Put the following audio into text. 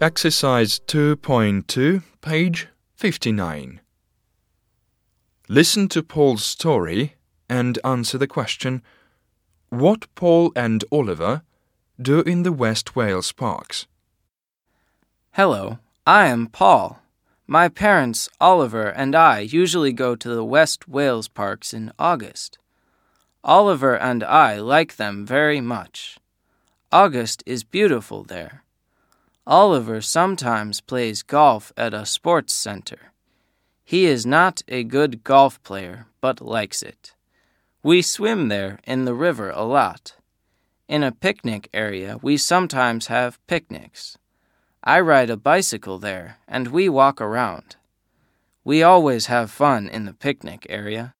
Exercise 2.2, page 59. Listen to Paul's story and answer the question What Paul and Oliver do in the West Wales parks? Hello, I am Paul. My parents, Oliver, and I usually go to the West Wales parks in August. Oliver and I like them very much. August is beautiful there. Oliver sometimes plays golf at a sports center. He is not a good golf player, but likes it. We swim there in the river a lot. In a picnic area, we sometimes have picnics. I ride a bicycle there, and we walk around. We always have fun in the picnic area.